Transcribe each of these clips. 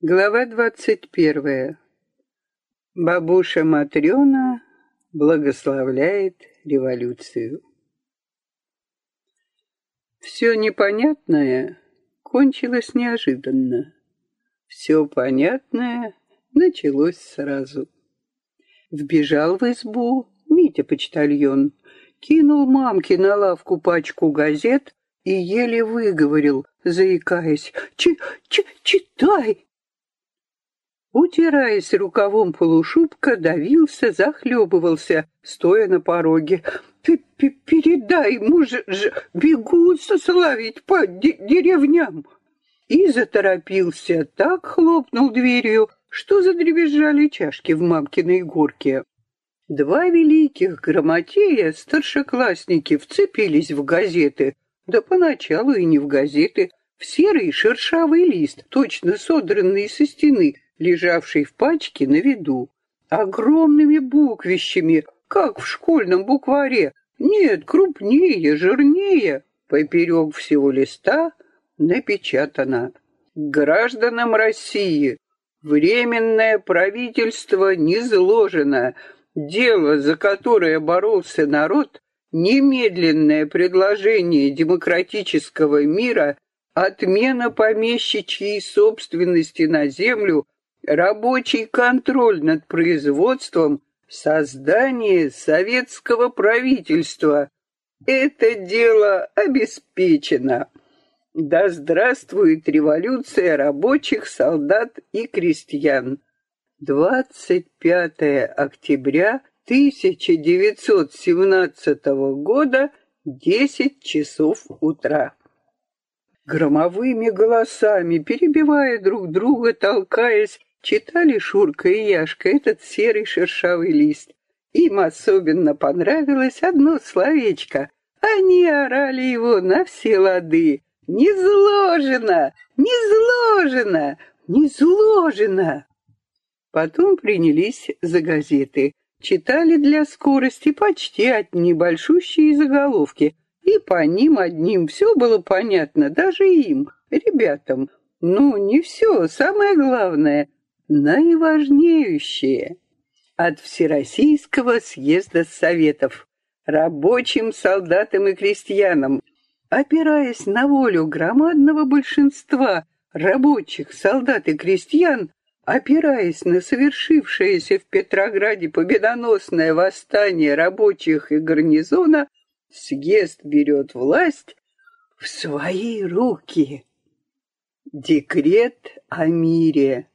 Глава двадцать первая. Бабуша Матрёна благословляет революцию. Все непонятное кончилось неожиданно. Все понятное началось сразу. Вбежал в избу Митя-почтальон, кинул мамке на лавку пачку газет и еле выговорил, заикаясь, «Ч -ч «Читай, Утираясь рукавом полушубка, давился, захлебывался, стоя на пороге. -п «Передай, муж, ж, бегут сославить по деревням!» И заторопился, так хлопнул дверью, что задребезжали чашки в мамкиной горке. Два великих грамотея, старшеклассники, вцепились в газеты, да поначалу и не в газеты, в серый шершавый лист, точно содранный со стены, лежавший в пачке на виду, огромными буквищами, как в школьном букваре. Нет, крупнее, жирнее. Поперек всего листа напечатано. Гражданам России Временное правительство низложено. Дело, за которое боролся народ, немедленное предложение демократического мира, отмена помещичьей собственности на землю рабочий контроль над производством, создание советского правительства. Это дело обеспечено. Да здравствует революция рабочих, солдат и крестьян. 25 октября 1917 года, 10 часов утра. Громовыми голосами, перебивая друг друга, толкаясь, Читали Шурка и Яшка этот серый шершавый лист. Им особенно понравилось одно словечко. Они орали его на все лады. «Не зложено! Не зложено! Не зложено!» Потом принялись за газеты. Читали для скорости почти одни большущие заголовки. И по ним одним все было понятно, даже им, ребятам. Ну, не все, самое главное — наиважнейшее от Всероссийского съезда Советов рабочим, солдатам и крестьянам, опираясь на волю громадного большинства рабочих, солдат и крестьян, опираясь на совершившееся в Петрограде победоносное восстание рабочих и гарнизона, съезд берет власть в свои руки. Декрет о мире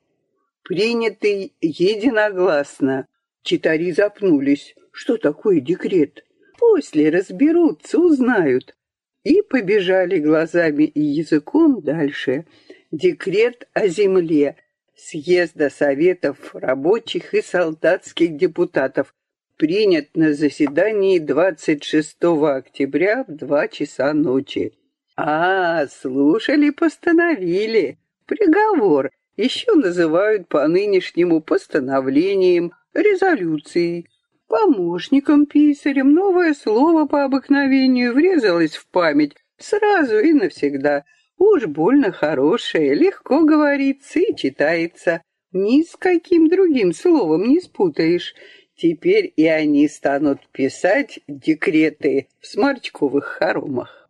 принятый единогласно. Читари запнулись. Что такое декрет? После разберутся, узнают. И побежали глазами и языком дальше. Декрет о земле. Съезда Советов рабочих и солдатских депутатов принят на заседании 26 октября в 2 часа ночи. А, слушали, постановили. Приговор еще называют по нынешнему постановлениям, резолюцией. Помощником писарем новое слово по обыкновению врезалось в память сразу и навсегда. Уж больно хорошее, легко говорится и читается. Ни с каким другим словом не спутаешь. Теперь и они станут писать декреты в сморчковых хоромах.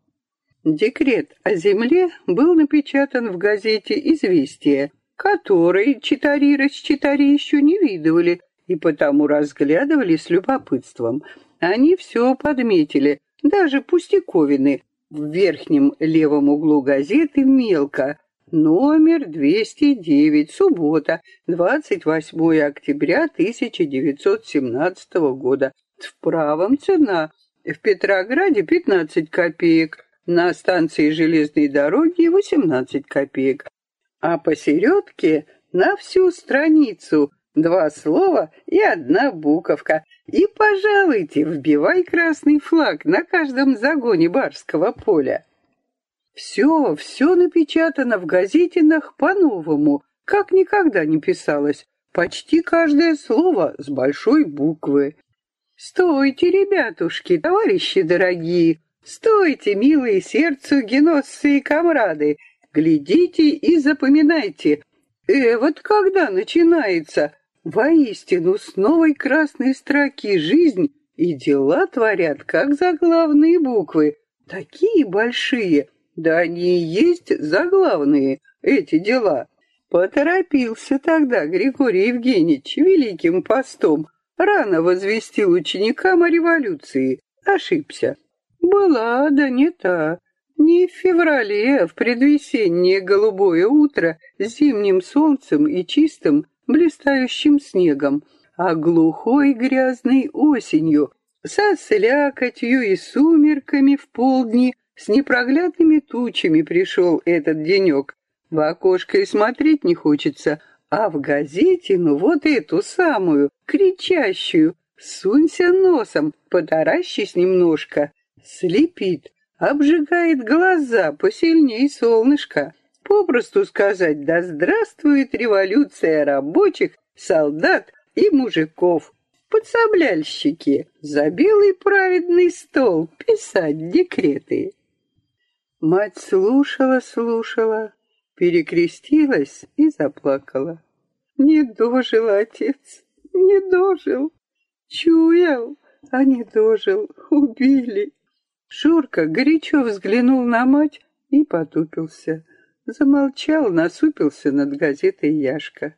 Декрет о земле был напечатан в газете «Известия» который читари расчитари еще не видывали и потому разглядывали с любопытством. Они все подметили, даже пустяковины. В верхнем левом углу газеты мелко. Номер 209, суббота, 28 октября 1917 года. В правом цена. В Петрограде 15 копеек, на станции железной дороги 18 копеек а посередке на всю страницу два слова и одна буковка. И, пожалуйте, вбивай красный флаг на каждом загоне барского поля. Все, все напечатано в газетинах по-новому, как никогда не писалось. Почти каждое слово с большой буквы. Стойте, ребятушки, товарищи дорогие, стойте, милые сердцу геносцы и комрады, Глядите и запоминайте. Э, вот когда начинается? Воистину, с новой красной строки жизнь и дела творят, как заглавные буквы. Такие большие, да они и есть заглавные, эти дела. Поторопился тогда Григорий Евгеньевич великим постом, рано возвестил ученикам о революции. Ошибся. Была, да не та. Не в феврале, а в предвесеннее голубое утро зимним солнцем и чистым блистающим снегом, а глухой грязной осенью, со слякотью и сумерками в полдни, с непроглядными тучами пришел этот денек. В окошко и смотреть не хочется, а в газете, ну вот эту самую, кричащую, сунься носом, потаращись немножко, слепит, обжигает глаза посильней солнышка. Попросту сказать, да здравствует революция рабочих, солдат и мужиков. Подсобляльщики за белый праведный стол писать декреты. Мать слушала, слушала, перекрестилась и заплакала. Не дожил отец, не дожил. Чуял, а не дожил, убили. Шурка горячо взглянул на мать и потупился. Замолчал, насупился над газетой Яшка.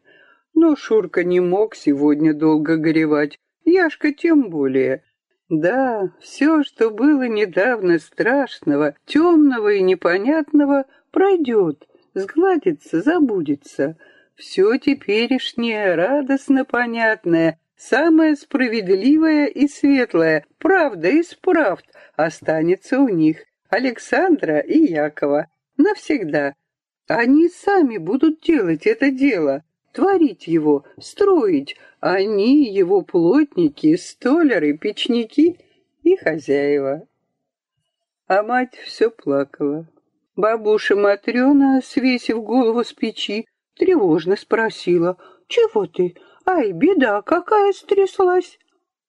Но Шурка не мог сегодня долго горевать, Яшка тем более. Да, все, что было недавно страшного, темного и непонятного, пройдет, сгладится, забудется. Все теперешнее, радостно понятное, самое справедливое и светлое, правда из правд, останется у них, Александра и Якова, навсегда. Они сами будут делать это дело, творить его, строить. Они его плотники, столяры, печники и хозяева. А мать все плакала. Бабуша Матрена, свесив голову с печи, тревожно спросила, «Чего ты? Ай, беда, какая стряслась?»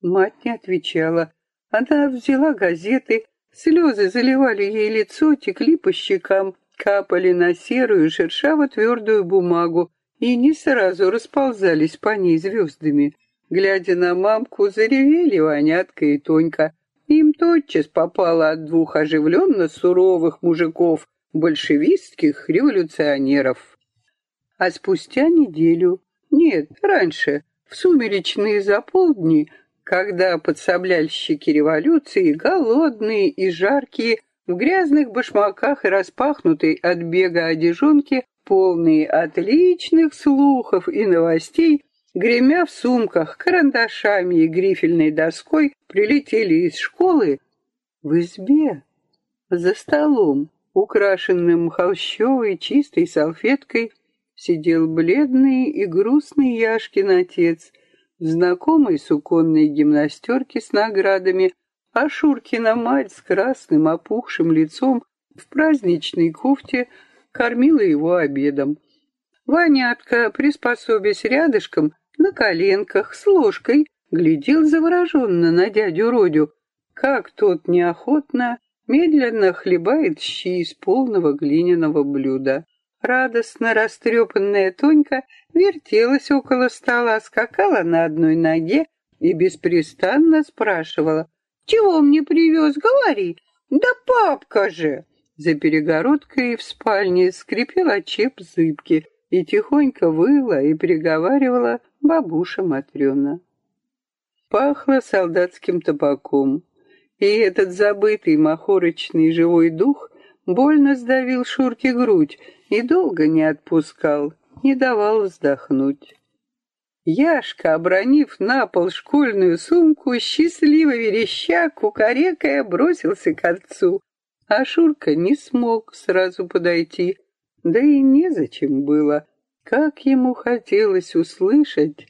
Мать не отвечала. Она взяла газеты, слезы заливали ей лицо, текли по щекам, капали на серую шершаво-твердую бумагу и не сразу расползались по ней звездами. Глядя на мамку, заревели Ванятка и Тонька. Им тотчас попало от двух оживленно суровых мужиков, большевистских революционеров. А спустя неделю, нет, раньше, в сумеречные заполдни, когда подсобляльщики революции, голодные и жаркие, в грязных башмаках и распахнутой от бега одежонки, полные отличных слухов и новостей, гремя в сумках, карандашами и грифельной доской, прилетели из школы в избе, за столом, украшенным холщовой чистой салфеткой, сидел бледный и грустный Яшкин отец в знакомой суконной гимнастерке с наградами, а Шуркина мать с красным опухшим лицом в праздничной кофте кормила его обедом. Ванятка, приспособясь рядышком, на коленках, с ложкой, глядел завороженно на дядю Родю, как тот неохотно, медленно хлебает щи из полного глиняного блюда. Радостно растрепанная Тонька вертелась около стола, скакала на одной ноге и беспрестанно спрашивала, «Чего мне привез? Говори!» «Да папка же!» За перегородкой в спальне скрипел чеп зыбки и тихонько выла и приговаривала бабуша Матрена. Пахло солдатским табаком, и этот забытый махорочный живой дух больно сдавил Шурке грудь и долго не отпускал, не давал вздохнуть. Яшка, обронив на пол школьную сумку, счастливо вереща, кукарекая, бросился к отцу. А Шурка не смог сразу подойти, да и незачем было. Как ему хотелось услышать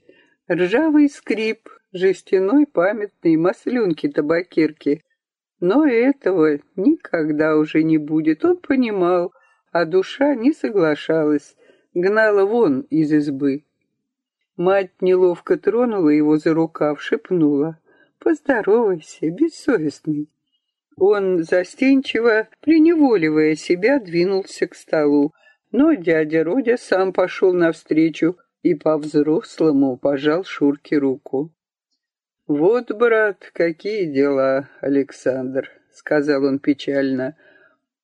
ржавый скрип жестяной памятной маслюнки-табакирки. Но этого никогда уже не будет, он понимал, а душа не соглашалась, гнала вон из избы. Мать неловко тронула его за рукав, шепнула. «Поздоровайся, бессовестный». Он, застенчиво, преневоливая себя, двинулся к столу. Но дядя Родя сам пошел навстречу и по-взрослому пожал Шурке руку. «Вот, брат, какие дела, Александр», — сказал он печально.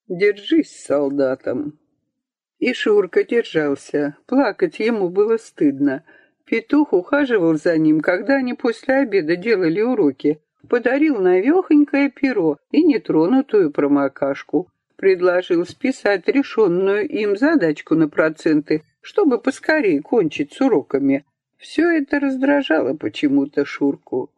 «Держись солдатом». И Шурка держался. Плакать ему было стыдно. Петух ухаживал за ним, когда они после обеда делали уроки. Подарил навехонькое перо и нетронутую промокашку. Предложил списать решенную им задачку на проценты, чтобы поскорее кончить с уроками. Все это раздражало почему-то Шурку.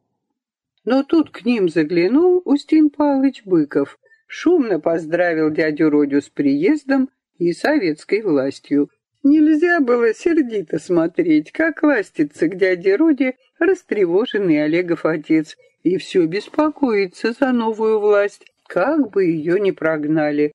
Но тут к ним заглянул Устин Павлович Быков, шумно поздравил дядю Родю с приездом и советской властью. Нельзя было сердито смотреть, как ластится к дяде Роде растревоженный Олегов отец, и все беспокоится за новую власть, как бы ее ни прогнали.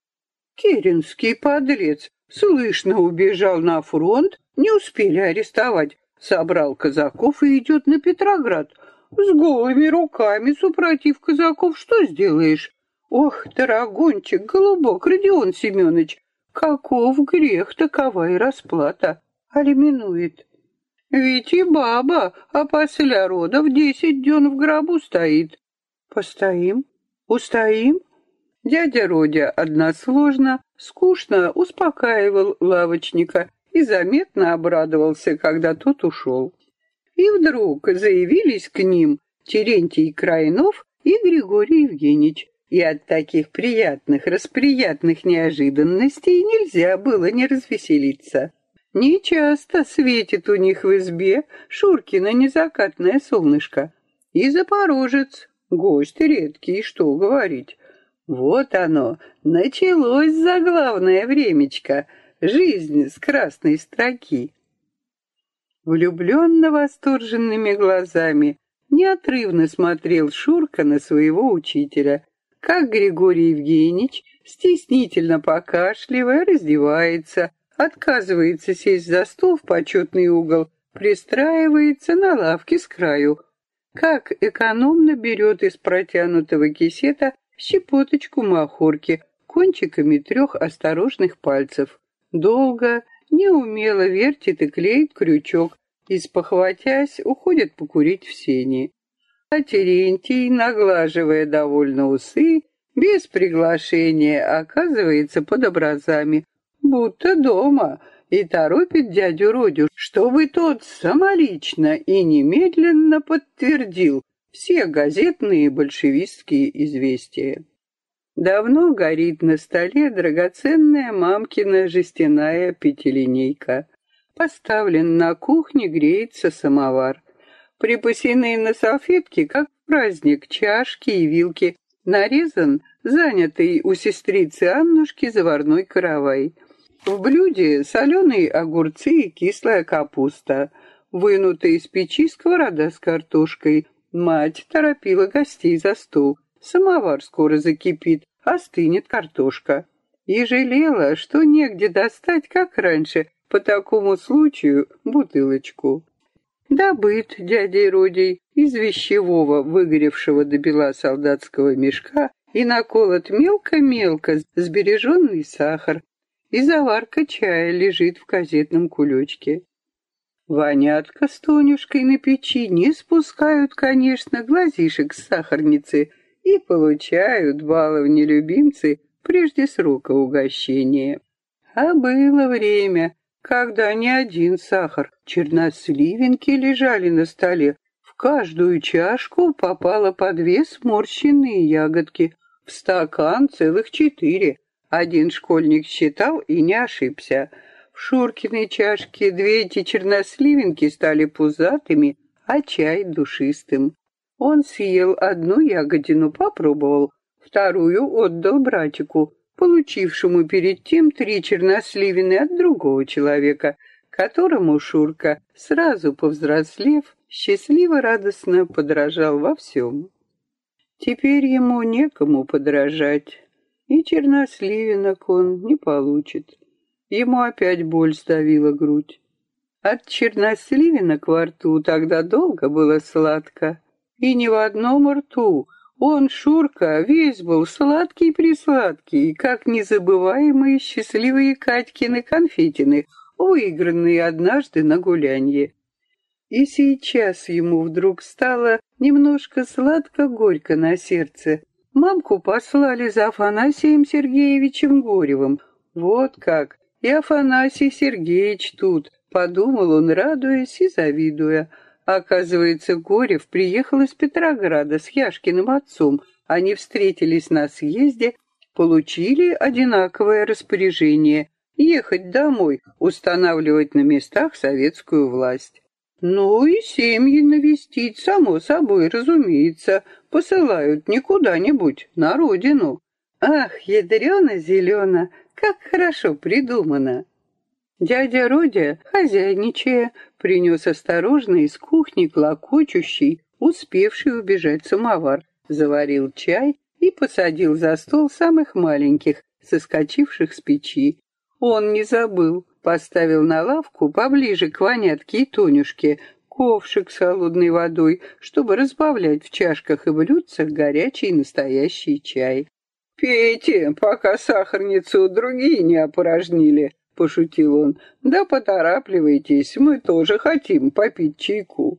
Керенский подлец, слышно, убежал на фронт, не успели арестовать, собрал казаков и идет на Петроград. С голыми руками, супротив казаков, что сделаешь? Ох, дорогончик, голубок, Родион Семенович, каков грех, такова и расплата. Алименует. Ведь и баба, а после родов десять дён в гробу стоит. Постоим? Устоим? Дядя Родя односложно, скучно успокаивал лавочника и заметно обрадовался, когда тот ушел. И вдруг заявились к ним Терентий Крайнов и Григорий Евгеньевич. И от таких приятных, расприятных неожиданностей нельзя было не развеселиться. Нечасто светит у них в избе Шуркина незакатное солнышко. И запорожец, гость редкий, что говорить. Вот оно, началось заглавное времечко, жизнь с красной строки. Влюбленно восторженными глазами, неотрывно смотрел Шурка на своего учителя, как Григорий Евгеньевич, стеснительно покашливая, раздевается, отказывается сесть за стол в почетный угол, пристраивается на лавке с краю, как экономно берет из протянутого кисета щепоточку махорки кончиками трех осторожных пальцев. Долго, неумело вертит и клеит крючок, и, спохватясь, уходит покурить в сени. А Терентий, наглаживая довольно усы, без приглашения оказывается под образами, будто дома, и торопит дядю Родю, чтобы тот самолично и немедленно подтвердил все газетные большевистские известия. Давно горит на столе драгоценная мамкина жестяная пятилинейка. Поставлен на кухне, греется самовар. Припасены на салфетке, как праздник, чашки и вилки. Нарезан занятый у сестрицы Аннушки заварной каравай. В блюде соленые огурцы и кислая капуста. Вынутая из печи сковорода с картошкой. Мать торопила гостей за стол. Самовар скоро закипит, остынет картошка. И жалела, что негде достать, как раньше, по такому случаю бутылочку. Добыт дядей Родей из вещевого, выгоревшего до бела солдатского мешка, и наколот мелко-мелко сбереженный сахар, и заварка чая лежит в газетном кулечке. Ванятка с Тонюшкой на печи не спускают, конечно, глазишек с сахарницы и получают баловни любимцы прежде срока угощения. А было время, когда ни один сахар, черносливинки лежали на столе. В каждую чашку попало по две сморщенные ягодки, в стакан целых четыре. Один школьник считал и не ошибся. В Шуркиной чашке две эти черносливинки стали пузатыми, а чай душистым. Он съел одну ягодину, попробовал, вторую отдал братику получившему перед тем три черносливины от другого человека, которому Шурка, сразу повзрослев, счастливо-радостно подражал во всем. Теперь ему некому подражать, и черносливинок он не получит. Ему опять боль сдавила грудь. От черносливинок во рту тогда долго было сладко, и ни в одном рту Он, Шурка, весь был сладкий-присладкий, как незабываемые счастливые Катькины конфетины, выигранные однажды на гулянье. И сейчас ему вдруг стало немножко сладко-горько на сердце. Мамку послали за Афанасием Сергеевичем Горевым. Вот как! И Афанасий Сергеевич тут, подумал он, радуясь и завидуя. Оказывается, Горев приехал из Петрограда с Яшкиным отцом. Они встретились на съезде, получили одинаковое распоряжение — ехать домой, устанавливать на местах советскую власть. Ну и семьи навестить, само собой, разумеется, посылают не куда-нибудь, на родину. Ах, ядрено-зелено, как хорошо придумано. Дядя Родя, хозяйничая, принес осторожно из кухни клокочущий, успевший убежать самовар, заварил чай и посадил за стол самых маленьких, соскочивших с печи. Он не забыл, поставил на лавку поближе к Ванятке и Тонюшке ковшик с холодной водой, чтобы разбавлять в чашках и блюдцах горячий настоящий чай. «Пейте, пока сахарницу другие не опорожнили», — пошутил он. «Да поторапливайтесь, мы тоже хотим попить чайку».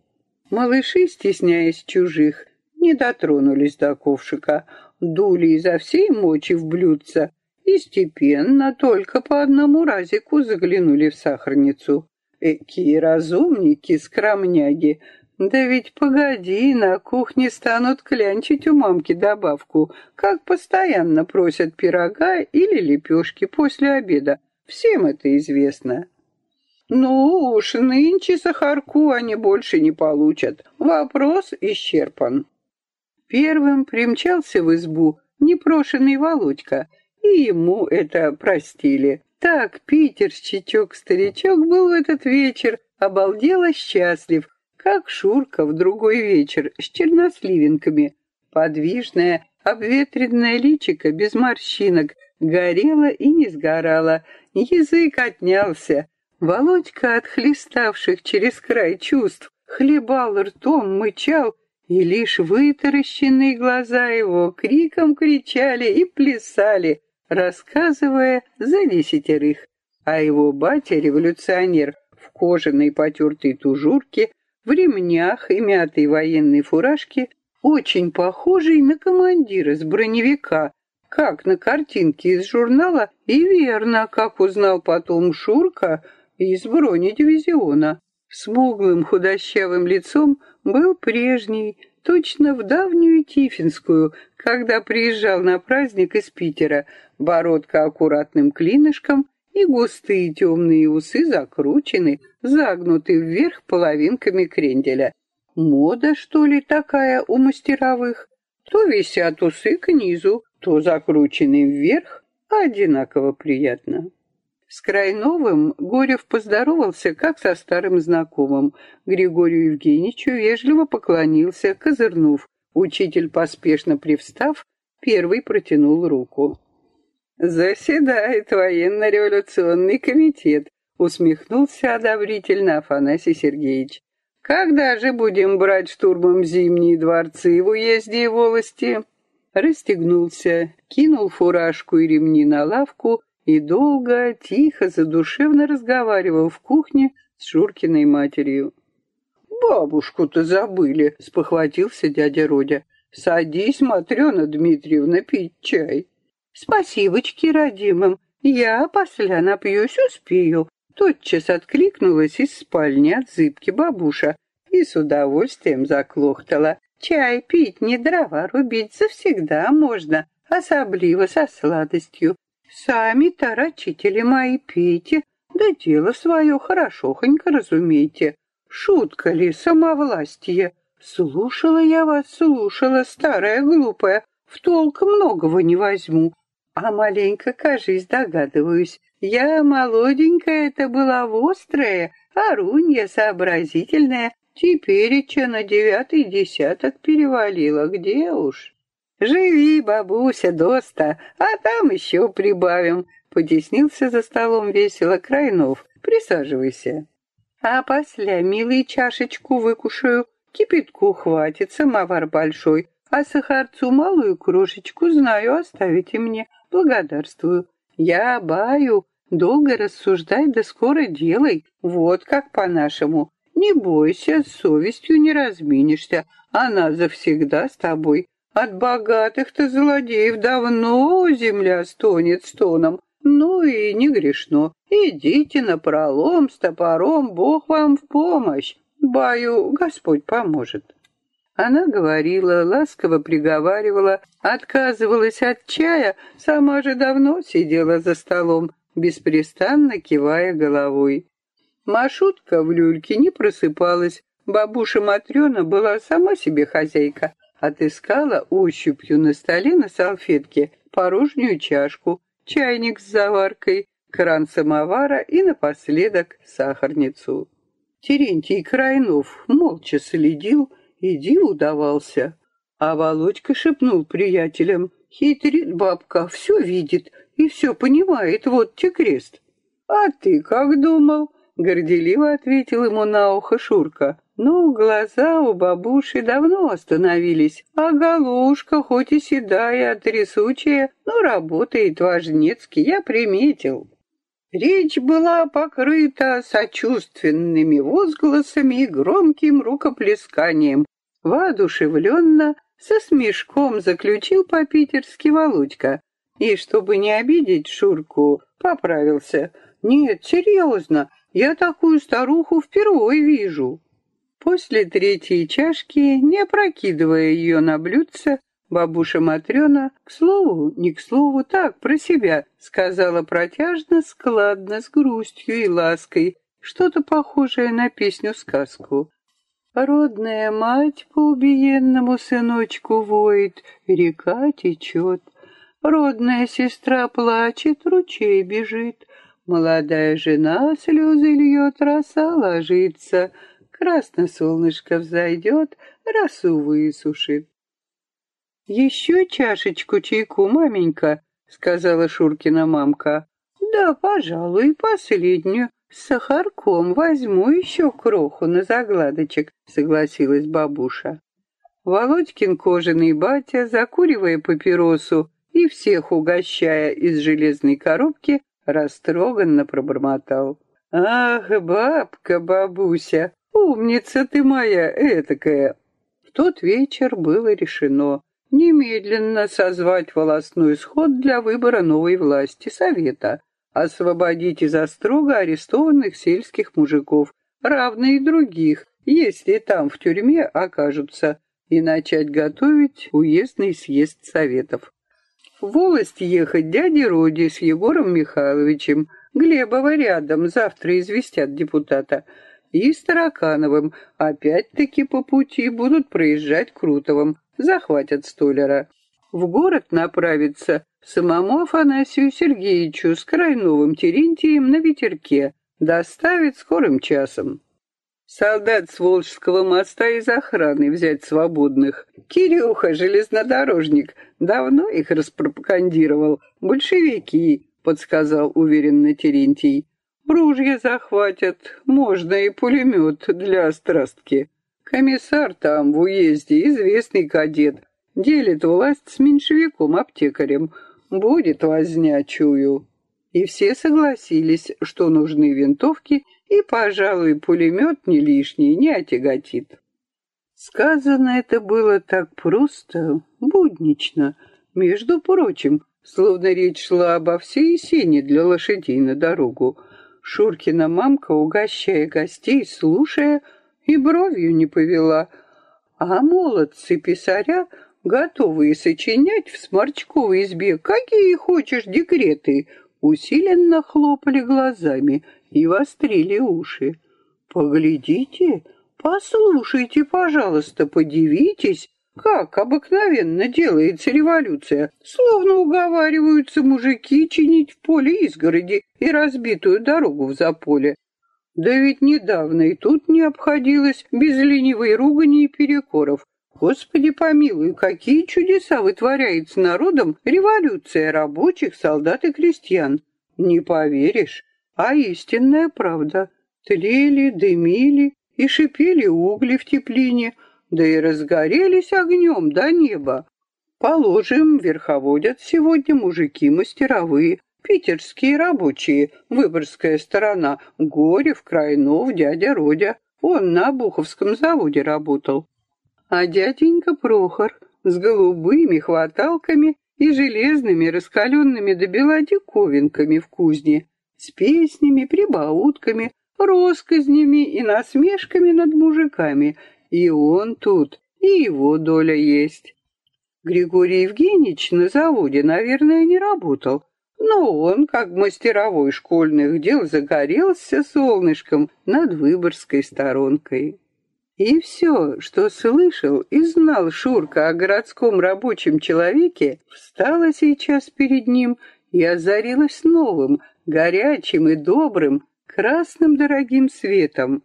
Малыши, стесняясь чужих, не дотронулись до ковшика, дули изо всей мочи в блюдца, и степенно только по одному разику заглянули в сахарницу. Экие разумники, скромняги, да ведь погоди, на кухне станут клянчить у мамки добавку, как постоянно просят пирога или лепешки после обеда. Всем это известно. Ну уж, нынче сахарку они больше не получат. Вопрос исчерпан. Первым примчался в избу непрошенный Володька — и ему это простили. Так питерщичок-старичок был в этот вечер обалдело счастлив, как Шурка в другой вечер с черносливинками. Подвижное, обветренное личико без морщинок горело и не сгорало, язык отнялся. Володька от хлеставших через край чувств хлебал ртом, мычал, и лишь вытаращенные глаза его криком кричали и плясали, рассказывая за десятерых, а его батя, революционер, в кожаной потертой тужурке, в ремнях и мятой военной фуражке, очень похожий на командира с броневика, как на картинке из журнала, и верно, как узнал потом Шурка из бронедивизиона. Смуглым худощавым лицом был прежний, точно в давнюю Тифинскую, когда приезжал на праздник из Питера, бородка аккуратным клинышком и густые темные усы закручены, загнуты вверх половинками кренделя. Мода, что ли, такая у мастеровых? То висят усы к низу, то закручены вверх, одинаково приятно. С Крайновым Горев поздоровался, как со старым знакомым. Григорию Евгеньевичу вежливо поклонился, козырнув. Учитель, поспешно привстав, первый протянул руку. «Заседает военно-революционный комитет», — усмехнулся одобрительно Афанасий Сергеевич. «Когда же будем брать штурмом зимние дворцы в уезде и волости?» Расстегнулся, кинул фуражку и ремни на лавку и долго, тихо, задушевно разговаривал в кухне с Шуркиной матерью. «Бабушку-то забыли», — спохватился дядя Родя. «Садись, Матрена Дмитриевна, пить чай». «Спасибочки родимым, я после напьюсь успею», Тотчас откликнулась из спальни от зыбки бабуша и с удовольствием заклохтала. «Чай пить, не дрова рубить завсегда можно, особливо со сладостью. Сами тарачители мои пейте, да дело свое хорошохонько разумейте. Шутка ли, самовластие? Слушала я вас, слушала, старая глупая, в толк многого не возьму. А маленько, кажись, догадываюсь, я молоденькая это была вострая, орунья сообразительная, теперь че на девятый десяток перевалила, где уж. «Живи, бабуся, доста, а там еще прибавим», — потеснился за столом весело Крайнов. «Присаживайся». «А после, милый, чашечку выкушаю, кипятку хватит, самовар большой, А сахарцу малую крошечку знаю, оставите мне. Благодарствую. Я баю, долго рассуждай, да скоро делай. Вот как по-нашему. Не бойся, с совестью не разминешься. Она завсегда с тобой. От богатых-то злодеев давно земля стонет стоном. Ну и не грешно. Идите на пролом с топором, Бог вам в помощь. Баю, Господь поможет. Она говорила, ласково приговаривала, отказывалась от чая, сама же давно сидела за столом, беспрестанно кивая головой. Машутка в люльке не просыпалась, бабуша Матрена была сама себе хозяйка, отыскала ощупью на столе на салфетке порожнюю чашку, чайник с заваркой, кран самовара и напоследок сахарницу. Терентий Крайнов молча следил, иди удавался. А Володька шепнул приятелям, хитрит бабка, все видит и все понимает, вот те крест. А ты как думал? Горделиво ответил ему на ухо Шурка. Ну, глаза у бабуши давно остановились, а галушка, хоть и седая, трясучая, но работает важнецки, я приметил. Речь была покрыта сочувственными возгласами и громким рукоплесканием. Воодушевленно, со смешком заключил по-питерски Володька. И, чтобы не обидеть Шурку, поправился. «Нет, серьезно, я такую старуху впервые вижу». После третьей чашки, не опрокидывая ее на блюдце, бабуша Матрена, к слову, не к слову, так, про себя, сказала протяжно, складно, с грустью и лаской, что-то похожее на песню-сказку. Родная мать по убиенному сыночку воет, река течет. Родная сестра плачет, ручей бежит. Молодая жена слезы льет, роса ложится. Красно солнышко взойдет, росу высушит. «Еще чашечку чайку, маменька», — сказала Шуркина мамка. «Да, пожалуй, последнюю. С сахарком возьму еще кроху на загладочек», — согласилась бабуша. Володькин кожаный батя, закуривая папиросу и всех угощая из железной коробки, растроганно пробормотал. «Ах, бабка, бабуся, умница ты моя этакая!» В тот вечер было решено немедленно созвать волосной сход для выбора новой власти Совета, освободить из острога арестованных сельских мужиков, равно и других, если там в тюрьме окажутся, и начать готовить уездный съезд Советов. Волость ехать дяде Роди с Егором Михайловичем, Глебова рядом, завтра известят депутата, и с Таракановым, опять-таки по пути будут проезжать Крутовым, захватят Столера. В город направится самому Афанасию Сергеевичу с Крайновым Терентием на ветерке, доставит скорым часом. Солдат с Волжского моста из охраны взять свободных. Кирюха, железнодорожник, давно их распропагандировал. Большевики, подсказал уверенно Терентий. Ружья захватят, можно и пулемет для страстки. Комиссар там, в уезде, известный кадет. Делит власть с меньшевиком-аптекарем. Будет возня, чую. И все согласились, что нужны винтовки, и, пожалуй, пулемет не лишний, не отяготит. Сказано это было так просто, буднично. Между прочим, словно речь шла обо всей сене для лошадей на дорогу. Шуркина мамка, угощая гостей, слушая, и бровью не повела. А молодцы писаря, готовые сочинять в сморчковой избе какие хочешь декреты, усиленно хлопали глазами и вострили уши. «Поглядите, послушайте, пожалуйста, подивитесь, как обыкновенно делается революция, словно уговариваются мужики чинить в поле изгороди и разбитую дорогу в заполе. Да ведь недавно и тут не обходилось без ленивой ругани и перекоров. Господи помилуй, какие чудеса вытворяет с народом революция рабочих, солдат и крестьян. Не поверишь, а истинная правда. Тлели, дымили и шипели угли в теплине, да и разгорелись огнем до неба. Положим, верховодят сегодня мужики мастеровые, питерские рабочие, выборгская сторона, Горев, Крайнов, дядя Родя. Он на Буховском заводе работал. А дяденька Прохор с голубыми хваталками и железными раскаленными до бела диковинками в кузне, с песнями, прибаутками, росказнями и насмешками над мужиками. И он тут, и его доля есть. Григорий Евгеньевич на заводе, наверное, не работал, но он, как мастеровой школьных дел, загорелся солнышком над Выборгской сторонкой. И все, что слышал и знал Шурка о городском рабочем человеке, встало сейчас перед ним и озарилось новым, горячим и добрым, красным дорогим светом.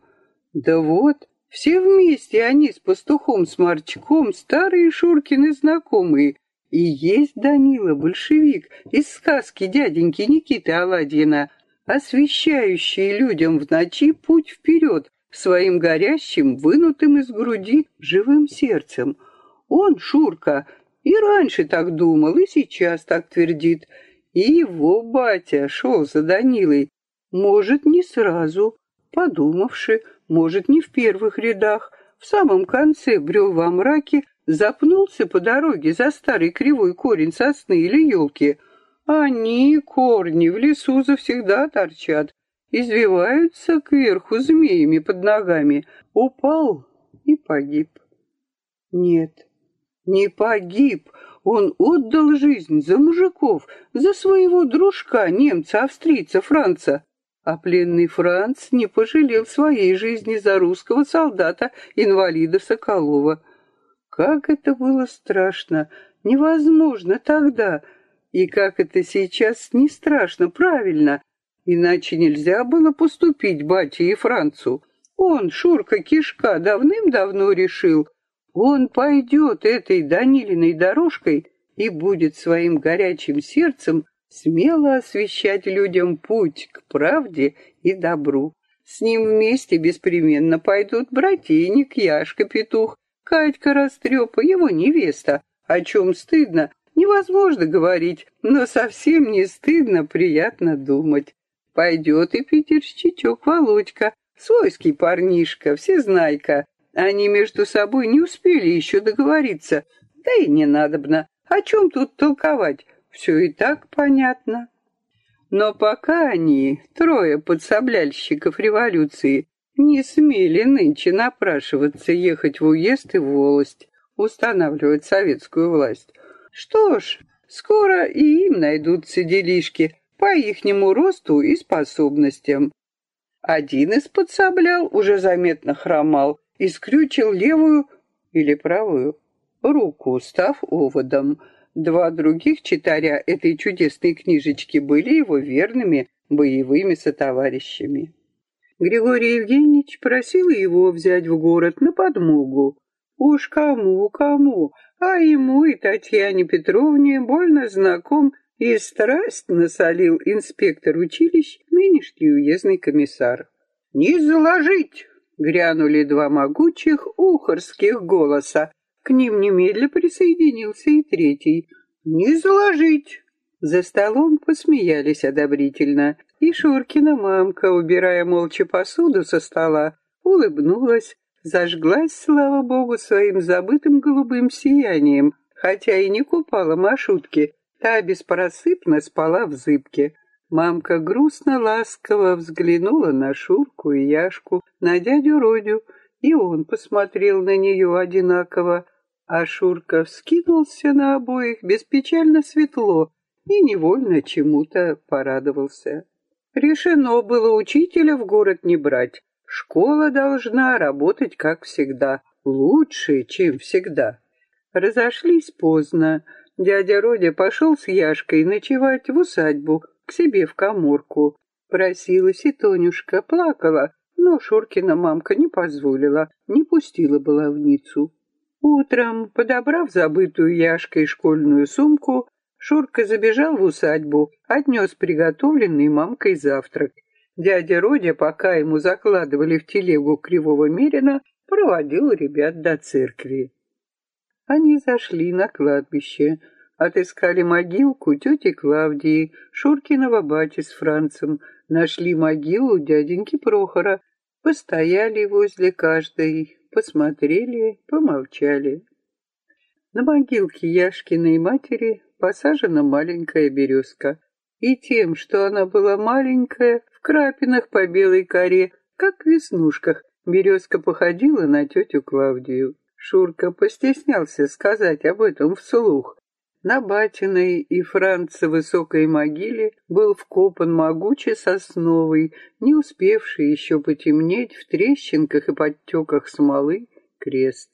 Да вот, все вместе они с пастухом Сморчком, старые Шуркины знакомые, и есть Данила, большевик, из сказки дяденьки Никиты Аладьина, освещающий людям в ночи путь вперед своим горящим, вынутым из груди живым сердцем. Он, Шурка, и раньше так думал, и сейчас так твердит. И его батя шел за Данилой, может, не сразу, подумавши, может, не в первых рядах, в самом конце брел во мраке, запнулся по дороге за старый кривой корень сосны или елки. Они, корни, в лесу завсегда торчат, извиваются кверху змеями под ногами. Упал и погиб. Нет, не погиб, он отдал жизнь за мужиков, за своего дружка, немца, австрийца, Франца. А пленный Франц не пожалел своей жизни за русского солдата-инвалида Соколова. Как это было страшно, невозможно тогда, и как это сейчас не страшно, правильно. Иначе нельзя было поступить бате и Францу. Он, Шурка Кишка, давным-давно решил, он пойдет этой Данилиной дорожкой и будет своим горячим сердцем смело освещать людям путь к правде и добру. С ним вместе беспременно пойдут братейник, Яшка Петух, Катька Растрепа, его невеста, о чем стыдно, невозможно говорить, но совсем не стыдно, приятно думать. Пойдет и питерщичок Володька, свойский парнишка, всезнайка. Они между собой не успели еще договориться, да и не надобно. О чем тут толковать? Все и так понятно. Но пока они, трое подсобляльщиков революции, не смели нынче напрашиваться ехать в уезд и в волость, устанавливать советскую власть. Что ж, скоро и им найдутся делишки по ихнему росту и способностям. Один из подсоблял уже заметно хромал и скрючил левую или правую руку, став оводом — Два других читаря этой чудесной книжечки были его верными боевыми сотоварищами. Григорий Евгеньевич просил его взять в город на подмогу. Уж кому, кому, а ему и Татьяне Петровне больно знаком и страсть насолил инспектор училищ, нынешний уездный комиссар. «Не заложить!» — грянули два могучих ухорских голоса, к ним немедля присоединился и третий. «Не заложить!» За столом посмеялись одобрительно, и Шуркина мамка, убирая молча посуду со стола, улыбнулась, зажглась, слава богу, своим забытым голубым сиянием, хотя и не купала Машутки, та беспросыпно спала в зыбке. Мамка грустно ласково взглянула на Шурку и Яшку, на дядю Родю, и он посмотрел на нее одинаково, а Шурка вскинулся на обоих беспечально светло и невольно чему-то порадовался. Решено было учителя в город не брать. Школа должна работать, как всегда, лучше, чем всегда. Разошлись поздно. Дядя Родя пошел с Яшкой ночевать в усадьбу, к себе в коморку. Просилась и Тонюшка, плакала, но Шуркина мамка не позволила, не пустила баловницу. Утром, подобрав забытую Яшкой школьную сумку, Шурка забежал в усадьбу, отнес приготовленный мамкой завтрак. Дядя Родя, пока ему закладывали в телегу кривого мерина, проводил ребят до церкви. Они зашли на кладбище, отыскали могилку тети Клавдии, Шуркиного бати с Францем, нашли могилу дяденьки Прохора, постояли возле каждой, посмотрели, помолчали. На могилке Яшкиной матери посажена маленькая березка, и тем, что она была маленькая, в крапинах по белой коре, как в веснушках, березка походила на тетю Клавдию. Шурка постеснялся сказать об этом вслух. На Батиной и Франца высокой могиле был вкопан могучий сосновый, не успевший еще потемнеть в трещинках и подтеках смолы, крест.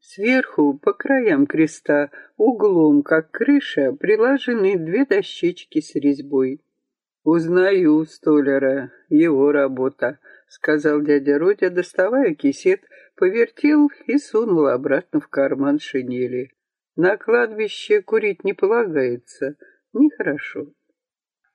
Сверху, по краям креста, углом, как крыша, приложены две дощечки с резьбой. «Узнаю столяра, его работа», — сказал дядя Родя, доставая кисет, повертел и сунул обратно в карман шинели. «На кладбище курить не полагается, нехорошо».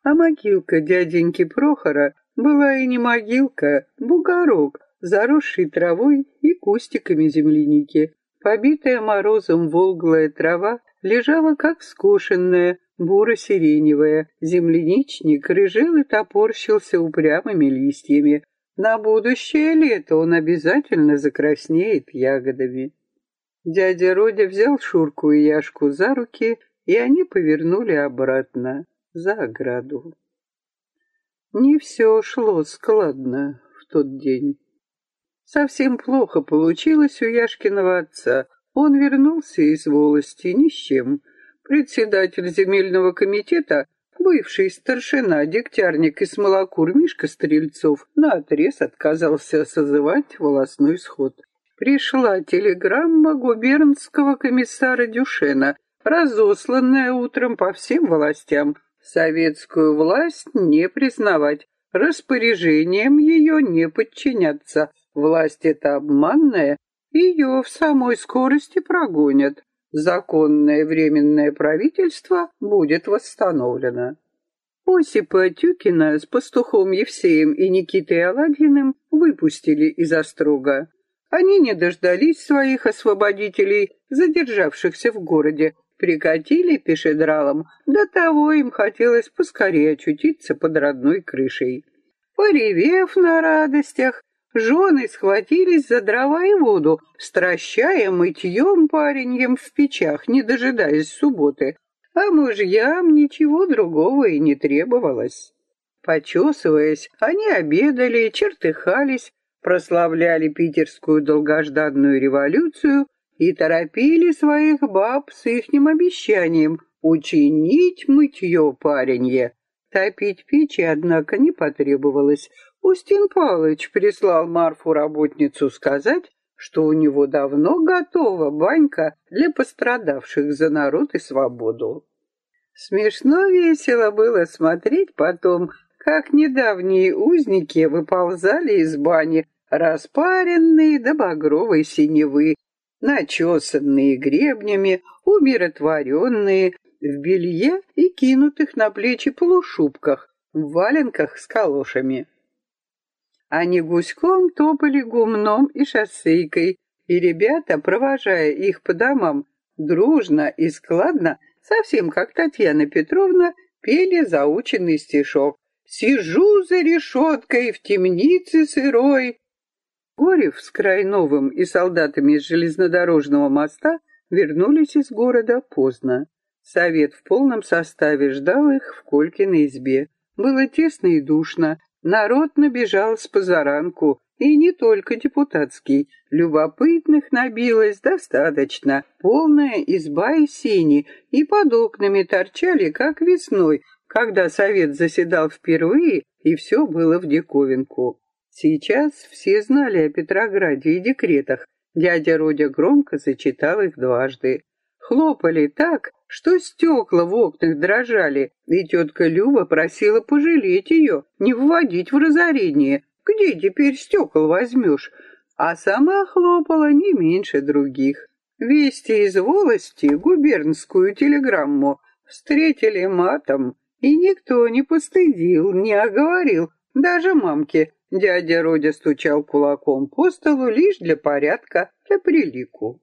А могилка дяденьки Прохора была и не могилка, бугорок, заросший травой и кустиками земляники. Побитая морозом волглая трава лежала как скошенная, буро-сиреневая. Земляничник рыжел и топорщился упрямыми листьями. На будущее лето он обязательно закраснеет ягодами. Дядя Родя взял Шурку и Яшку за руки, и они повернули обратно, за ограду. Не все шло складно в тот день. Совсем плохо получилось у Яшкиного отца. Он вернулся из волости ни с чем. Председатель земельного комитета, бывший старшина, дегтярник и смолокур Мишка Стрельцов, наотрез отказался созывать волосной сход. Пришла телеграмма губернского комиссара Дюшена, разосланная утром по всем властям. Советскую власть не признавать, распоряжением ее не подчиняться. Власть эта обманная, ее в самой скорости прогонят. Законное временное правительство будет восстановлено. Осипа Тюкина с пастухом Евсеем и Никитой Аладьиным выпустили из острога. Они не дождались своих освободителей, задержавшихся в городе, прикатили пешедралом, до того им хотелось поскорее очутиться под родной крышей. Поревев на радостях, Жены схватились за дрова и воду, стращая мытьем пареньем в печах, не дожидаясь субботы, а мужьям ничего другого и не требовалось. Почесываясь, они обедали, чертыхались, прославляли питерскую долгожданную революцию и торопили своих баб с ихним обещанием учинить мытье паренье. Топить печи, однако, не потребовалось. Устин Павлович прислал Марфу работницу сказать, что у него давно готова банька для пострадавших за народ и свободу. Смешно весело было смотреть потом, как недавние узники выползали из бани, распаренные до багровой синевы, начесанные гребнями, умиротворенные, в белье и кинутых на плечи полушубках, в валенках с калошами. Они гуськом топали гумном и шоссейкой, и ребята, провожая их по домам, дружно и складно, совсем как Татьяна Петровна, пели заученный стишок. «Сижу за решеткой в темнице сырой». Горев с Крайновым и солдатами из железнодорожного моста вернулись из города поздно. Совет в полном составе ждал их в Колькиной избе. Было тесно и душно, Народ набежал с позаранку, и не только депутатский. Любопытных набилось достаточно. Полная изба и сини, и под окнами торчали, как весной, когда совет заседал впервые, и все было в диковинку. Сейчас все знали о Петрограде и декретах. Дядя Родя громко зачитал их дважды. Хлопали так, что стекла в окнах дрожали, и тетка Люба просила пожалеть ее, не вводить в разорение. Где теперь стекол возьмешь? А сама хлопала не меньше других. Вести из волости, губернскую телеграмму, встретили матом, и никто не постыдил, не оговорил, даже мамке, Дядя Родя стучал кулаком по столу лишь для порядка, для прилику.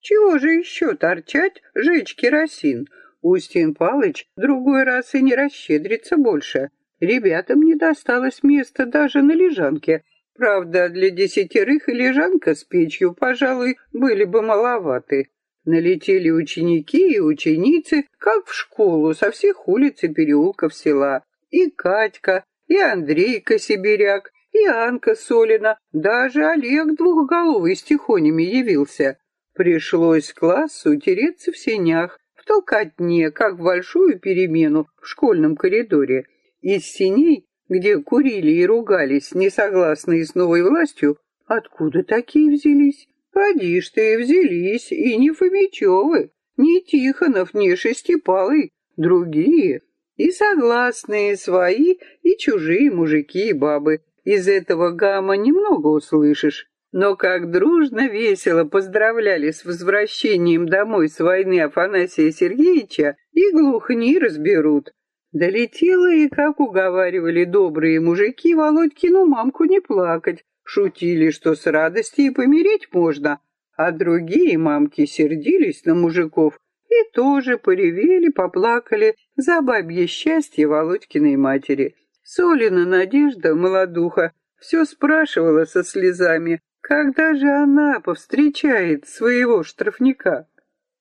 Чего же еще торчать, жечь керосин? Устин Палыч другой раз и не расщедрится больше. Ребятам не досталось места даже на лежанке. Правда, для десятерых и лежанка с печью, пожалуй, были бы маловаты. Налетели ученики и ученицы, как в школу, со всех улиц и переулков села. И Катька, и Андрейка Сибиряк, и Анка Солина, даже Олег Двухголовый с тихонями явился. Пришлось классу тереться в сенях, в толкотне, как в большую перемену в школьном коридоре. Из синей, где курили и ругались, несогласные с новой властью, откуда такие взялись? Поди ж ты, взялись, и не Фомичевы, не Тихонов, не Шестипалый, другие, и согласные свои, и чужие мужики и бабы. Из этого гамма немного услышишь. Но как дружно весело поздравляли с возвращением домой с войны Афанасия Сергеевича, и глухни разберут. Долетело и, как уговаривали добрые мужики, Володькину мамку не плакать, Шутили, что с радости и помереть можно, а другие мамки сердились на мужиков и тоже поревели, поплакали за бабье счастье Володькиной матери. Солина Надежда, молодуха, все спрашивала со слезами, когда же она повстречает своего штрафника.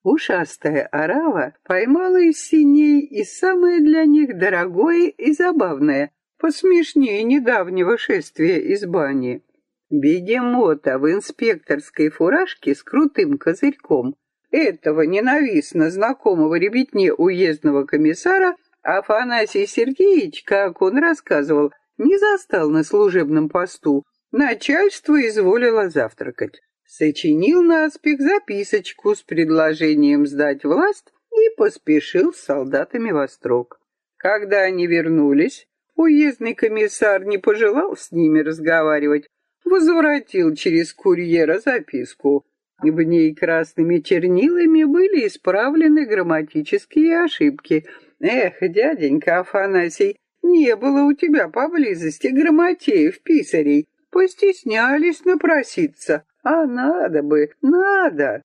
Ушастая орава поймала из синей и самое для них дорогое и забавное, посмешнее недавнего шествия из бани. Бегемота в инспекторской фуражке с крутым козырьком, этого ненавистно знакомого ребятне уездного комиссара, Афанасий Сергеевич, как он рассказывал, не застал на служебном посту. Начальство изволило завтракать. Сочинил наспех записочку с предложением сдать власть и поспешил с солдатами во строк. Когда они вернулись, уездный комиссар не пожелал с ними разговаривать, возвратил через курьера записку. В ней красными чернилами были исправлены грамматические ошибки. Эх, дяденька Афанасий, не было у тебя поблизости грамотеев-писарей. Постеснялись напроситься, а надо бы, надо.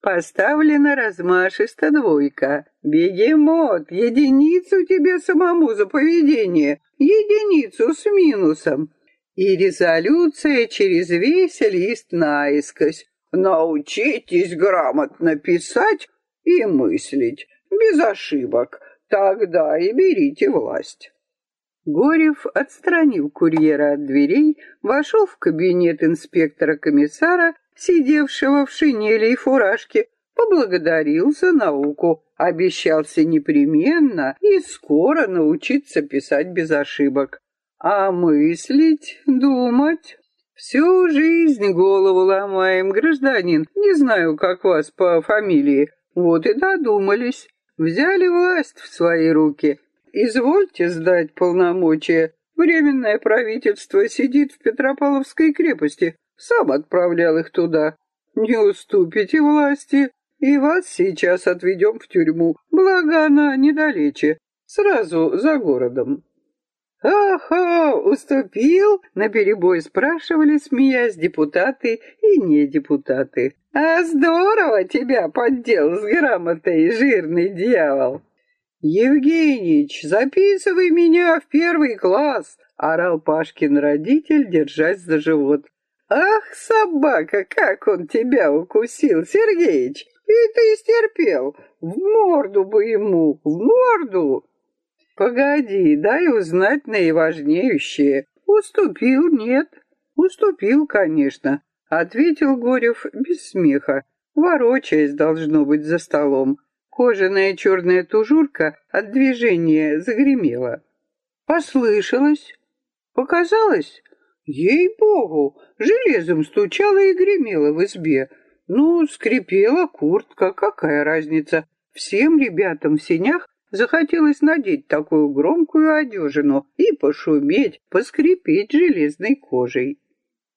Поставлена размашиста двойка. Бегемот, единицу тебе самому за поведение, единицу с минусом и резолюция через весь лист наискось. Научитесь грамотно писать и мыслить, без ошибок, тогда и берите власть. Горев отстранил курьера от дверей, вошел в кабинет инспектора-комиссара, сидевшего в шинели и фуражке, поблагодарил за науку, обещался непременно и скоро научиться писать без ошибок. А мыслить, думать... Всю жизнь голову ломаем, гражданин. Не знаю, как вас по фамилии. Вот и додумались. Взяли власть в свои руки. Извольте сдать полномочия. Временное правительство сидит в Петропавловской крепости. Сам отправлял их туда. Не уступите власти, и вас сейчас отведем в тюрьму. Благо она недалече, сразу за городом. «Ага, уступил?» — наперебой спрашивали, смеясь, депутаты и не депутаты. «А здорово тебя поддел с грамотой, жирный дьявол!» «Евгеньич, записывай меня в первый класс!» — орал Пашкин родитель, держась за живот. «Ах, собака, как он тебя укусил, Сергеич! И ты стерпел! В морду бы ему, в морду!» Погоди, дай узнать наиважнейшее. Уступил, нет? Уступил, конечно, ответил Горев без смеха, ворочаясь, должно быть, за столом. Кожаная черная тужурка от движения загремела. Послышалось? Показалось? Ей-богу, железом стучало и гремело в избе. Ну, скрипела куртка, какая разница? Всем ребятам в сенях Захотелось надеть такую громкую одежину и пошуметь, поскрипеть железной кожей.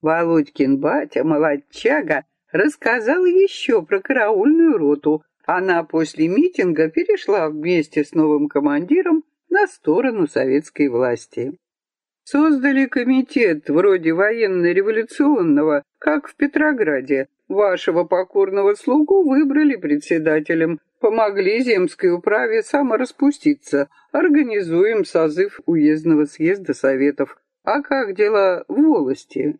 Володькин батя, молодчага, рассказал еще про караульную роту. Она после митинга перешла вместе с новым командиром на сторону советской власти. Создали комитет вроде военно-революционного, как в Петрограде. Вашего покорного слугу выбрали председателем. Помогли земской управе самораспуститься. Организуем созыв уездного съезда советов. А как дела в волости?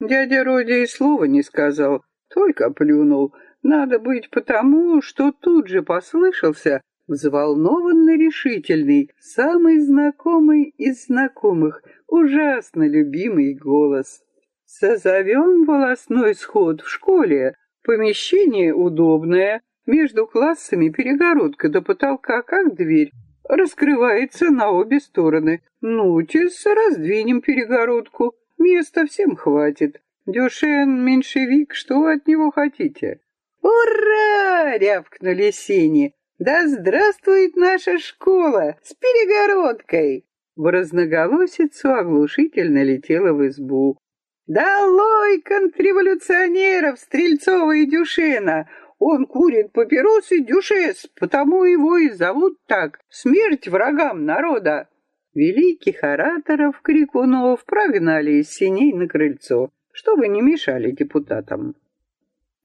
Дядя Родя и слова не сказал, только плюнул. Надо быть потому, что тут же послышался взволнованно решительный, самый знакомый из знакомых, ужасно любимый голос. Созовем волосной сход в школе. Помещение удобное, между классами перегородка до потолка, как дверь. Раскрывается на обе стороны. Ну, тес, раздвинем перегородку. Места всем хватит. Дюшен, меньшевик, что вы от него хотите? «Ура!» — рявкнули сини. «Да здравствует наша школа с перегородкой!» В разноголосицу оглушительно летела в избу. «Долой контрреволюционеров Стрельцова и Дюшена! Он курит папиросы Дюшес, потому его и зовут так. Смерть врагам народа!» Великих ораторов крикунов прогнали из синей на крыльцо, чтобы не мешали депутатам.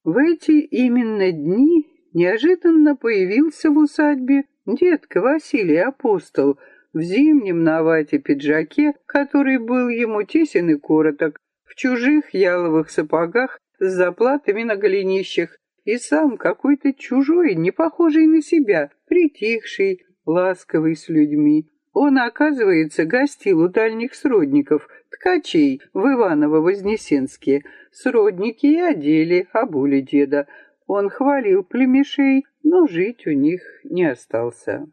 В эти именно дни неожиданно появился в усадьбе детка Василий Апостол в зимнем на вате пиджаке, который был ему тесен и короток, в чужих яловых сапогах с заплатами на голенищах, и сам какой-то чужой, не похожий на себя, притихший, ласковый с людьми. Он, оказывается, гостил у дальних сродников, ткачей в Иваново-Вознесенске. Сродники и одели, обули деда, он хвалил племешей, но жить у них не остался.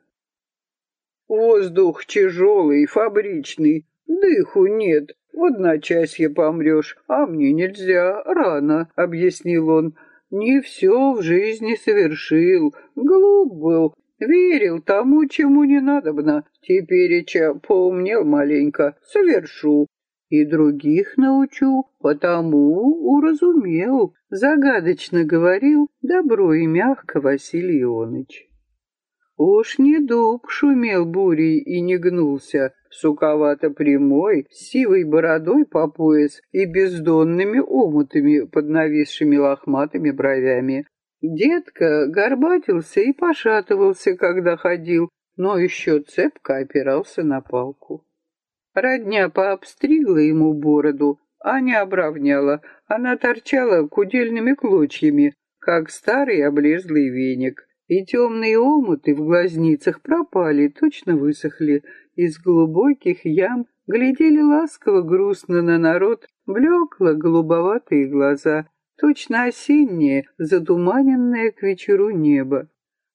«Воздух тяжелый, фабричный, дыху нет, в одночасье помрешь, а мне нельзя, рано», — объяснил он. «Не все в жизни совершил, глуп был, верил тому, чему не надобно. Тепереча поумнел маленько, совершу, и других научу, потому уразумел, загадочно говорил добро и мягко Василий Ионыч. Уж не дуб шумел бурей и не гнулся, суковато прямой, с сивой бородой по пояс и бездонными омутами под нависшими лохматыми бровями. Детка горбатился и пошатывался, когда ходил, но еще цепко опирался на палку. Родня пообстригла ему бороду, а не обравняла. Она торчала кудельными клочьями, как старый облезлый веник. И темные омуты в глазницах пропали, точно высохли. Из глубоких ям глядели ласково грустно на народ, блекло голубоватые глаза, точно осеннее, затуманенное к вечеру небо.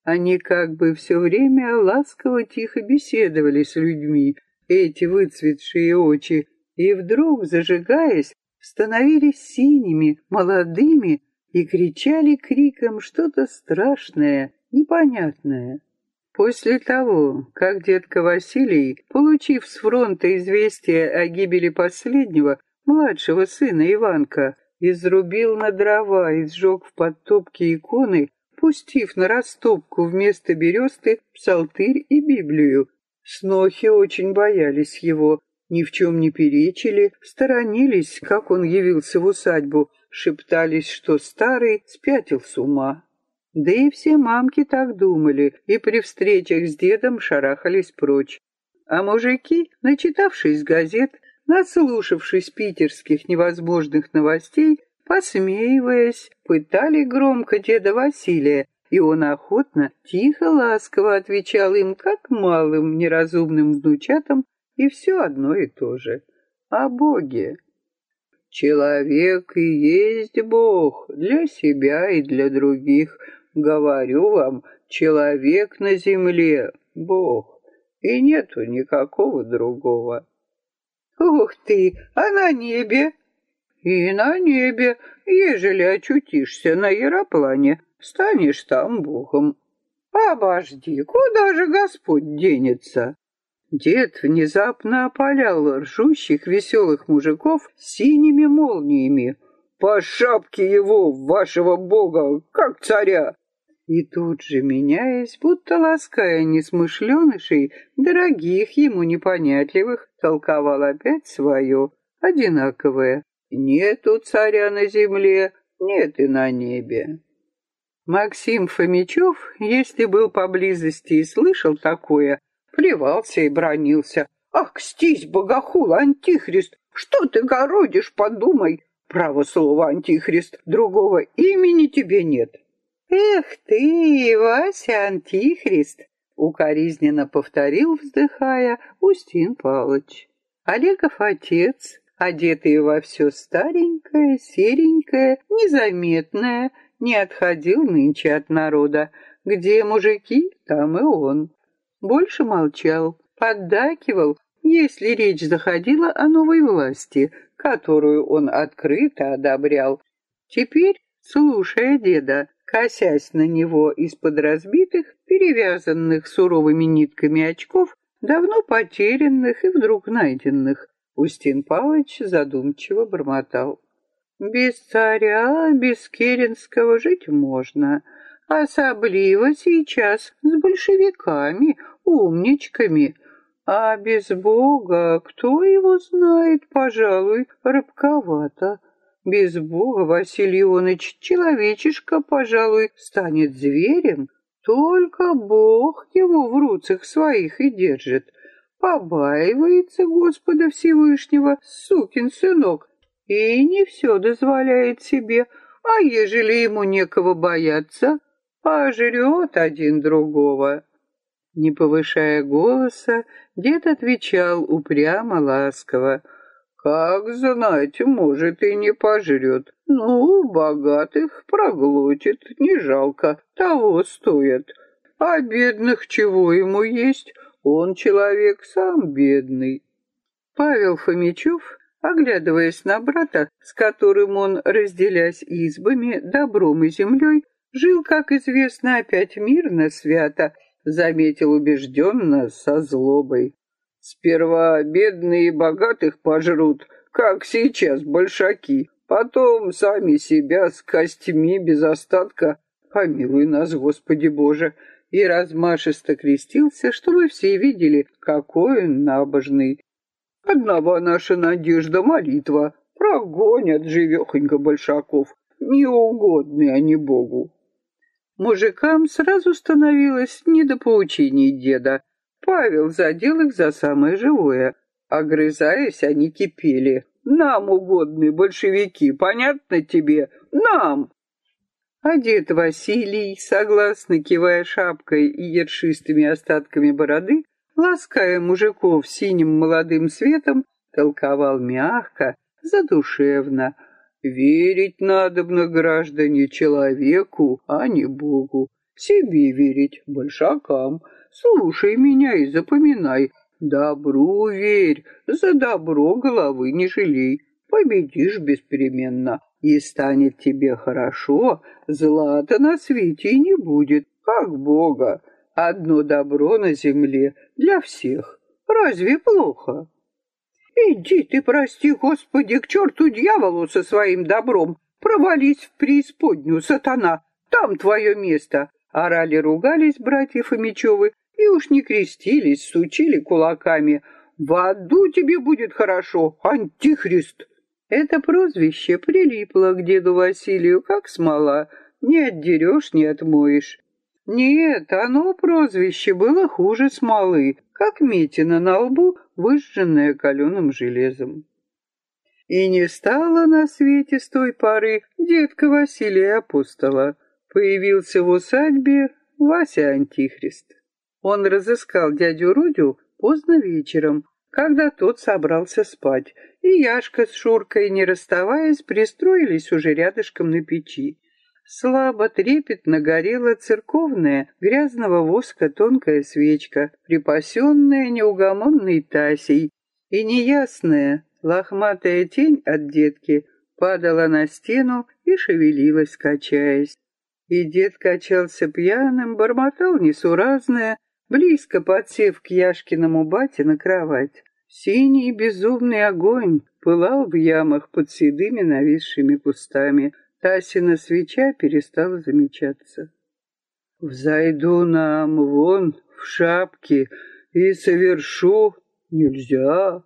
Они как бы все время ласково тихо беседовали с людьми, эти выцветшие очи, и вдруг, зажигаясь, становились синими, молодыми и кричали криком что-то страшное, непонятное. После того, как дедка Василий, получив с фронта известие о гибели последнего, младшего сына Иванка, изрубил на дрова и сжег в подтопке иконы, пустив на растопку вместо бересты псалтырь и Библию, Снохи очень боялись его, ни в чем не перечили, сторонились, как он явился в усадьбу, шептались, что старый спятил с ума. Да и все мамки так думали, и при встречах с дедом шарахались прочь. А мужики, начитавшись газет, наслушавшись питерских невозможных новостей, посмеиваясь, пытали громко деда Василия, и он охотно, тихо, ласково отвечал им, как малым неразумным внучатам, и все одно и то же. О Боге. Человек и есть Бог для себя и для других. Говорю вам, человек на земле — Бог, и нету никакого другого. Ух ты, а на небе? И на небе, ежели очутишься на Яроплане, станешь там богом. Обожди, куда же Господь денется? Дед внезапно опалял ржущих веселых мужиков синими молниями. «По шапке его, вашего бога, как царя!» И тут же, меняясь, будто лаская несмышленышей, дорогих ему непонятливых, толковал опять свое, одинаковое. Нету царя на земле, нет и на небе. Максим Фомичев, если был поблизости и слышал такое, плевался и бронился. «Ах, кстись, богохул, антихрист! Что ты городишь, подумай! Право слово, антихрист, другого имени тебе нет!» «Эх ты, Вася Антихрист!» — укоризненно повторил, вздыхая, Устин Палыч. Олегов отец, одетый во все старенькое, серенькое, незаметное, не отходил нынче от народа. Где мужики, там и он. Больше молчал, поддакивал, если речь заходила о новой власти, которую он открыто одобрял. Теперь, слушая деда, косясь на него из-под разбитых, перевязанных суровыми нитками очков, давно потерянных и вдруг найденных, Устин Павлович задумчиво бормотал. «Без царя, без Керенского жить можно, особливо сейчас с большевиками, умничками, а без Бога, кто его знает, пожалуй, рабковато». Без Бога Василий Иванович человечишка, пожалуй, станет зверем. Только Бог его в руцах своих и держит. Побаивается Господа Всевышнего, сукин сынок, и не все дозволяет себе, а ежели ему некого бояться, пожрет один другого. Не повышая голоса, дед отвечал упрямо ласково — как знать, может, и не пожрет. Ну, богатых проглотит, не жалко, того стоит. А бедных чего ему есть? Он человек сам бедный. Павел Фомичев, оглядываясь на брата, с которым он, разделясь избами, добром и землей, жил, как известно, опять мирно свято, заметил убежденно со злобой. Сперва бедные и богатых пожрут, как сейчас большаки, потом сами себя с костями без остатка. Помилуй нас, Господи Боже!» И размашисто крестился, чтобы все видели, какой он набожный. «Одного наша надежда молитва. Прогонят живехонько большаков. Неугодны они Богу». Мужикам сразу становилось не до поучений деда. Павел задел их за самое живое. Огрызаясь, они кипели. «Нам угодны большевики, понятно тебе? Нам!» Одет Василий, согласно кивая шапкой и ершистыми остатками бороды, лаская мужиков синим молодым светом, толковал мягко, задушевно. «Верить надобно, граждане, человеку, а не Богу. Себе верить, большакам, Слушай меня и запоминай. Добру верь, за добро головы не жалей. Победишь беспеременно, и станет тебе хорошо, зла-то на свете и не будет, как Бога. Одно добро на земле для всех. Разве плохо? Иди ты, прости, Господи, к черту дьяволу со своим добром. Провались в преисподнюю, сатана, там твое место. Орали-ругались братья Фомичевы, и уж не крестились, сучили кулаками. «В аду тебе будет хорошо, антихрист!» Это прозвище прилипло к деду Василию, как смола. Не отдерешь, не отмоешь. Нет, оно прозвище было хуже смолы, как метина на лбу, выжженная каленым железом. И не стало на свете с той поры детка Василия Апостола. Появился в усадьбе Вася Антихрист. Он разыскал дядю Рудю поздно вечером, когда тот собрался спать, и Яшка с Шуркой, не расставаясь, пристроились уже рядышком на печи. Слабо трепетно горела церковная, грязного воска тонкая свечка, припасенная неугомонной Тасей, и неясная, лохматая тень от детки падала на стену и шевелилась, качаясь. И дед качался пьяным, бормотал несуразное, близко подсев к Яшкиному бате на кровать. Синий безумный огонь пылал в ямах под седыми нависшими кустами. Тасина свеча перестала замечаться. «Взойду нам вон в шапке и совершу...» «Нельзя,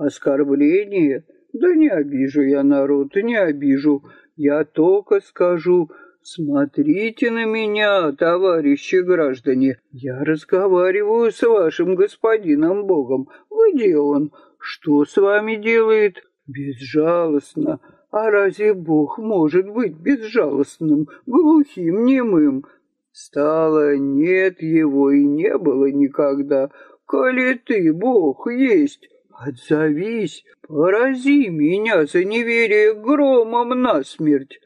Оскорбление? Да не обижу я народ, не обижу. Я только скажу, смотрите на меня, товарищи граждане. Я разговариваю с вашим господином Богом. Где он? Что с вами делает? Безжалостно. А разве Бог может быть безжалостным, глухим, немым? Стало нет его и не было никогда. Коли ты, Бог, есть, отзовись, порази меня за неверие громом насмерть.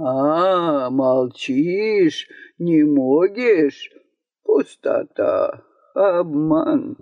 А, молчишь, не могешь? Пустота, обман.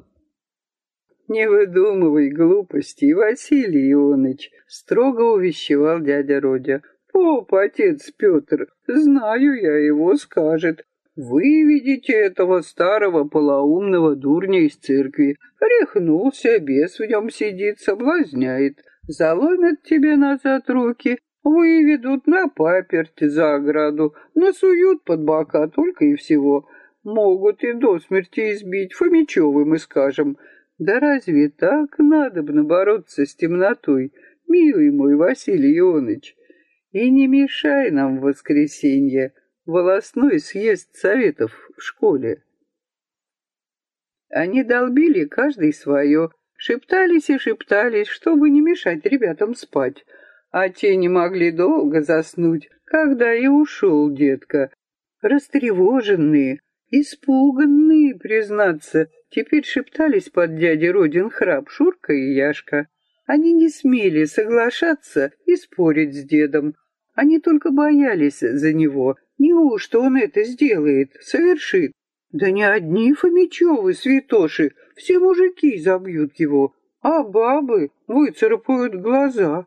«Не выдумывай глупостей, Василий Ионыч», — строго увещевал дядя Родя. «Поп, отец Петр, знаю я его, скажет. Выведите этого старого полоумного дурня из церкви. Рехнулся, бес в нем сидит, соблазняет. Заломят тебе назад руки, выведут на паперть за ограду, насуют под бока только и всего. Могут и до смерти избить, Фомичевым и скажем. Да разве так надо бы бороться с темнотой, милый мой Василий Ионыч? И не мешай нам в воскресенье, волосной съезд советов в школе. Они долбили каждый свое, шептались и шептались, чтобы не мешать ребятам спать, а те не могли долго заснуть, когда и ушел детка. Растревоженные, испуганные, признаться, теперь шептались под дяди Родин храп Шурка и Яшка. Они не смели соглашаться и спорить с дедом. Они только боялись за него, Неужто он это сделает, совершит? Да не одни Фомичевы, святоши, все мужики забьют его, а бабы выцарапают глаза.